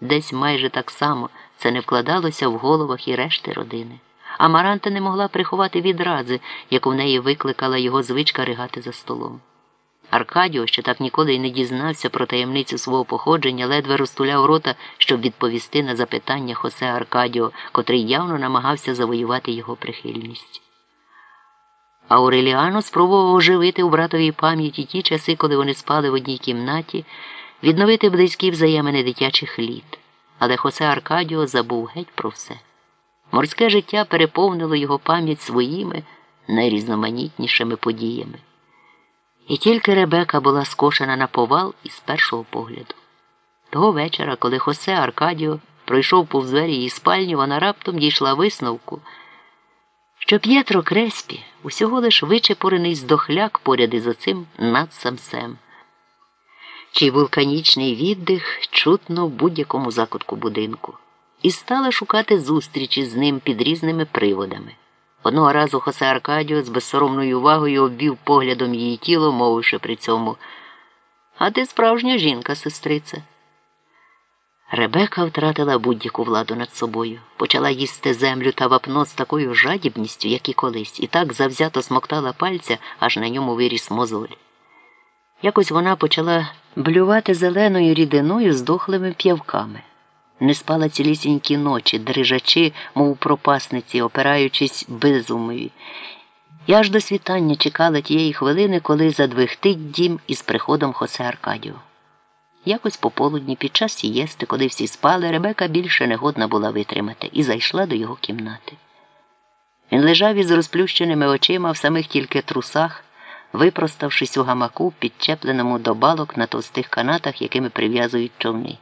Десь майже так само це не вкладалося в головах і решти родини. Амаранта не могла приховати відрази, яку в неї викликала його звичка ригати за столом. Аркадіо, що так ніколи й не дізнався про таємницю свого походження, ледве розтуляв рота, щоб відповісти на запитання Хосе Аркадіо, котрий явно намагався завоювати його прихильність. Ауреліано спробував оживити у братовій пам'яті ті часи, коли вони спали в одній кімнаті, відновити близькі взаємини дитячих літ. Але Хосе Аркадіо забув геть про все. Морське життя переповнило його пам'ять своїми найрізноманітнішими подіями. І тільки Ребека була скошена на повал із першого погляду. Того вечора, коли Хосе Аркадіо пройшов повз двері її спальні, вона раптом дійшла висновку, що П'єтро Креспі усього лиш вичепурений здохляк поряд із оцим надсамсем, чий вулканічний віддих чутно в будь-якому закутку будинку, і стала шукати зустрічі з ним під різними приводами. Одного разу Хосе Аркадіо з безсоромною увагою обвів поглядом її тіло, мовивши при цьому. А ти справжня жінка, сестриця. Ребека втратила будь-яку владу над собою, почала їсти землю та вапно з такою жадібністю, як і колись, і так завзято смоктала пальця, аж на ньому виріс мозоль. Якось вона почала блювати зеленою рідиною з дохлими п'явками. Не спала цілісінькі ночі, дрижачи, мов пропасниці, опираючись безумові. Я аж до світання чекала тієї хвилини, коли задвигтить дім із приходом Хосе Аркадіо. Якось пополудні, під час сієсти, коли всі спали, Ребека більше не годна була витримати і зайшла до його кімнати. Він лежав із розплющеними очима в самих тільки трусах, випроставшись у гамаку, підчепленому до балок на товстих канатах, якими прив'язують човни.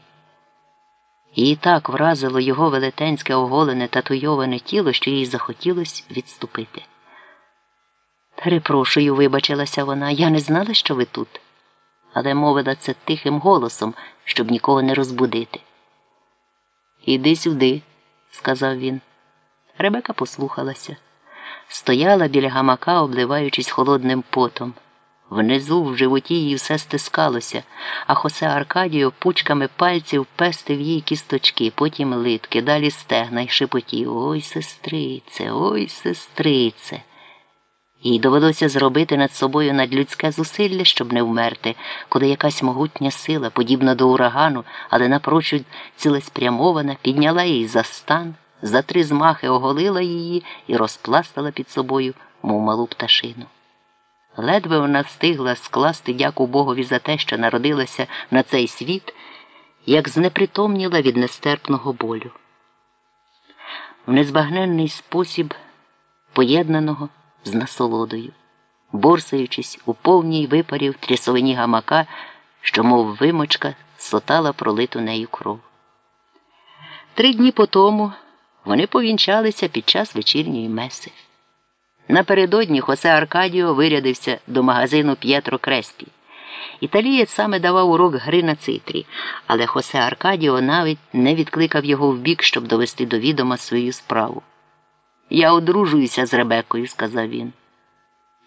Її так вразило його велетенське оголене татуйоване тіло, що їй захотілося відступити. Перепрошую, вибачилася вона, я не знала, що ви тут, але мовила це тихим голосом, щоб нікого не розбудити. Іди сюди, сказав він. Ребека послухалася. Стояла біля гамака, обливаючись холодним потом. Внизу в животі її все стискалося, а Хосе Аркадіо пучками пальців пестив їй кісточки, потім литки, далі стегна й шепотів Ой, сестрице, ой, сестрице. Їй довелося зробити над собою надлюдське зусилля, щоб не вмерти, коли якась могутня сила, подібна до урагану, але напрочуд цілеспрямована, підняла її за стан, за три змахи оголила її і розпластала під собою, мов малу пташину. Ледве вона встигла скласти дяку Богові за те, що народилася на цей світ, як знепритомніла від нестерпного болю. В незбагненний спосіб, поєднаного з насолодою, борсаючись у повній випарі в трясовині гамака, що, мов вимочка, сотала пролиту нею кров. Три дні по тому вони повінчалися під час вечірньої меси. Напередодні Хосе Аркадіо вирядився до магазину П'єтро Креспі. Італієць саме давав урок гри на цитрі, але Хосе Аркадіо навіть не відкликав його вбік, щоб довести до відома свою справу. Я одружуюся з Ребекою, сказав він.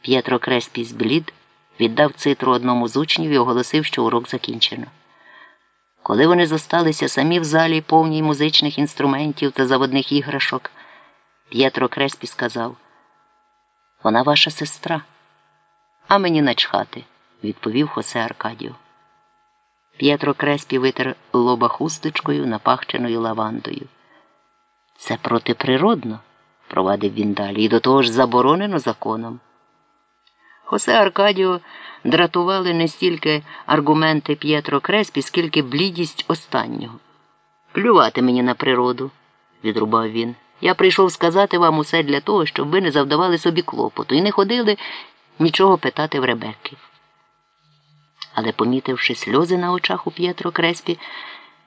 П'єтро Креспі зблід, віддав цитру одному з учнів і оголосив, що урок закінчено. Коли вони зосталися самі в залі, повній музичних інструментів та заводних іграшок, П'єтро Креспі сказав. Вона ваша сестра. А мені начхати, відповів Хосе Аркадіо. П'єтро Креспі витер лоба хусточкою, напахченою лавандою. Це протиприродно, провадив він далі, і до того ж заборонено законом. Хосе Аркадіо дратували не стільки аргументи П'єтро Креспі, скільки блідість останнього. Плювати мені на природу, відрубав він. Я прийшов сказати вам усе для того, щоб ви не завдавали собі клопоту і не ходили нічого питати в Ребекки. Але, помітивши сльози на очах у П'єтро Креспі,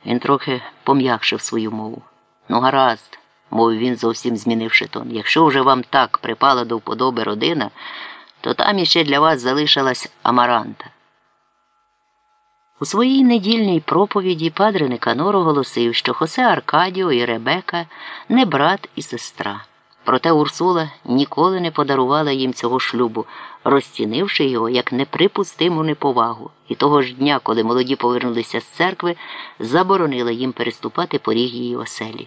він трохи пом'якшив свою мову. Ну, гаразд, мовив він, зовсім змінивши тон. Якщо вже вам так припала до вподоби родина, то там іще для вас залишилась Амаранта. У своїй недільній проповіді падре Никанор оголосив, що Хосе Аркадіо і Ребека не брат і сестра, Проте Урсула ніколи не подарувала їм цього шлюбу, розцінивши його як неприпустиму неповагу, і того ж дня, коли молоді повернулися з церкви, заборонила їм переступати поріг її оселі.